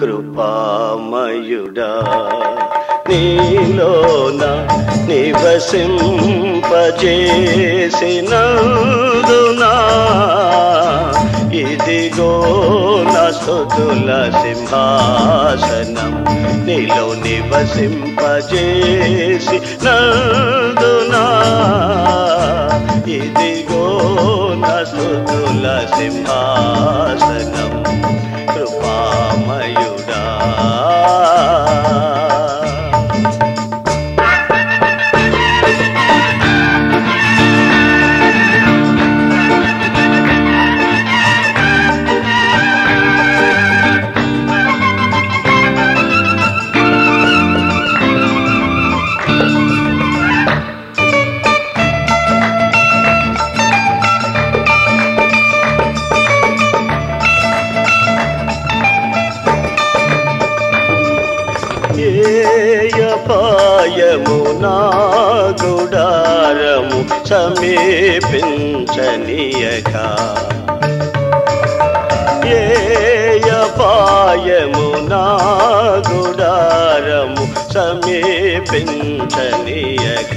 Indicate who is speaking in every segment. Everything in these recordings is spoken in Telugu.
Speaker 1: కృపామయుడా నీలోన నివసింపజేసినందునా ఇదిగో నా స్తుతుల సింహాసనం నీలో నివసింపజేసి నందునా ఇదిగో నా స్తుతుల సింహ గుడారము సమీపించనీయక ఏయపాయము నా గుడారము సమీపించనీయక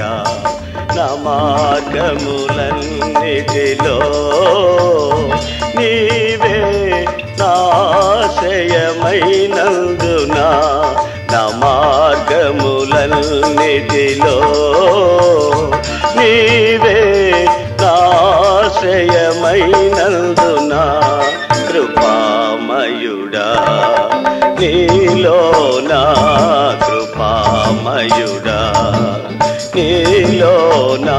Speaker 1: నా మార్గములన్నిటిలో నీవే నాశయమైనందునా. నా మార్గములన్నిటిలో నీ నాశ్రయమైనందునా కృపామయుడా నీలో నా కృపామయుడా నీలో నా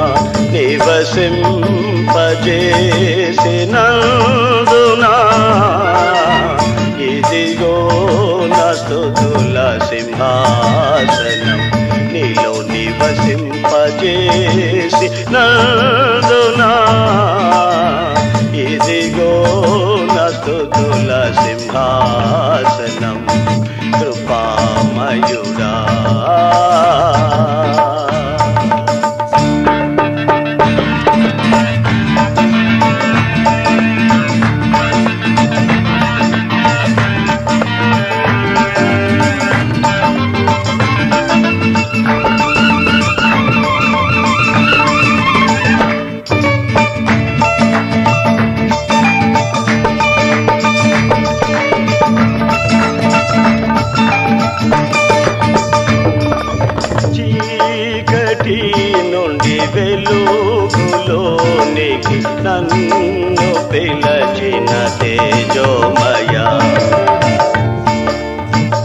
Speaker 1: నివసింపజేసినందునా నా స్తుతుల సింహాసనం పిలచిన తేజోమయ.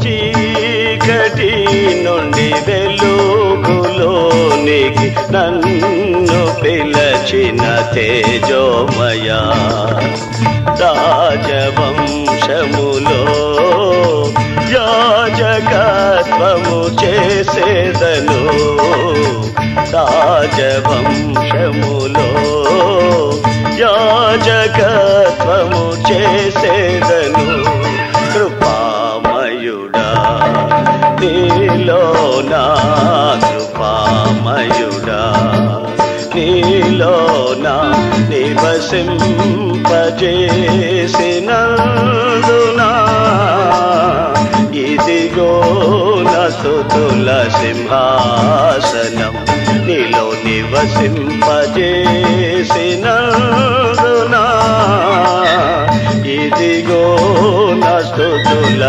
Speaker 1: చీకటి నుండి వెలుగులోనికి నన్ను పిలచిన తేజోమయ. రాజవంశములో యాజకత్వము చేసేదను. రాజవంశములో సేవము చేసేదను. కృపామయుడా నీలో నా కృపామయుడా. నీలో నా నివసింపజేసినందునా ఇదిగో నా సింహాసనం నీలో నివసింపజే నా స్తుతుల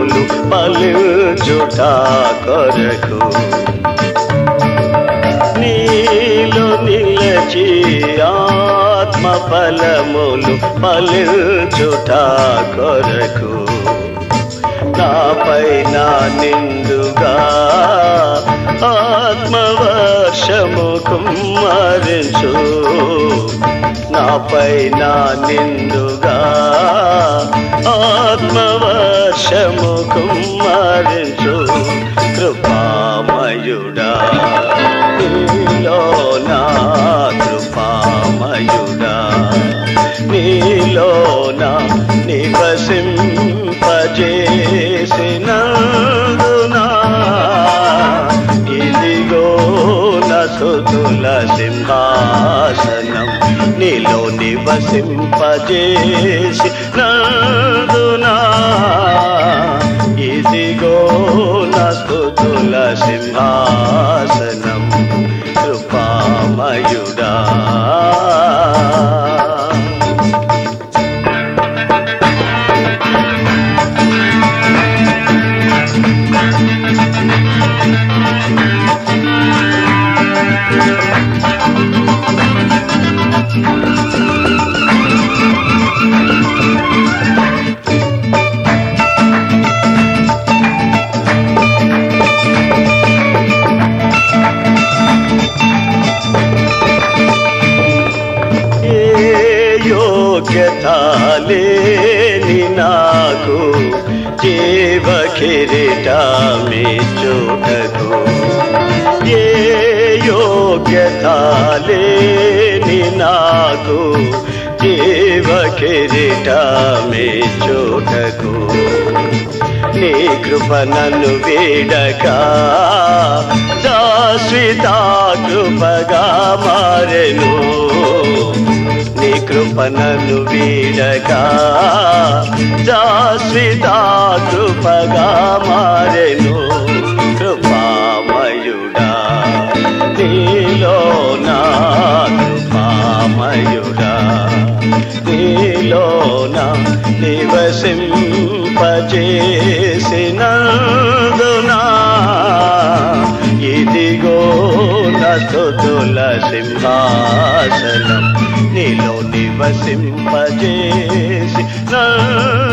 Speaker 1: ఫలములు పలుచుట కొరకు నీలో నిలచి ఆత్మ ఫలములు పలుచుట కొరకు నాపై నా నిండుగా ఆత్మవ కుమ్మరించు నాపై నా నిండుగా ఆత్మవర్షము కుమ్మరించు కృపామయుడా. నీలో నా కృపామయుడా. నీలో నా నివసింపజేసినందునా. ఇదిగో నసుతుల సింహాసనం నీలో నివసింపజేసి నందునా నాకు జీవ కిరీటమి చూడకు ఏ యోగ్యత లేని నాకు జీవ కిరీటమి చూడకు నీ కృప నన్ను వీడక. శాశ్వత కృపగా మారెను. నీ కృప నన్ను వీడక. శాశ్వత కృపగా మారెను. కృపామయుడా నీలో నా కృపామయుడా నీలో నా నివసింపజేసినందునా ఇదిగో నతుల సింహాసనం నీలో నివసింపజేసి నందునా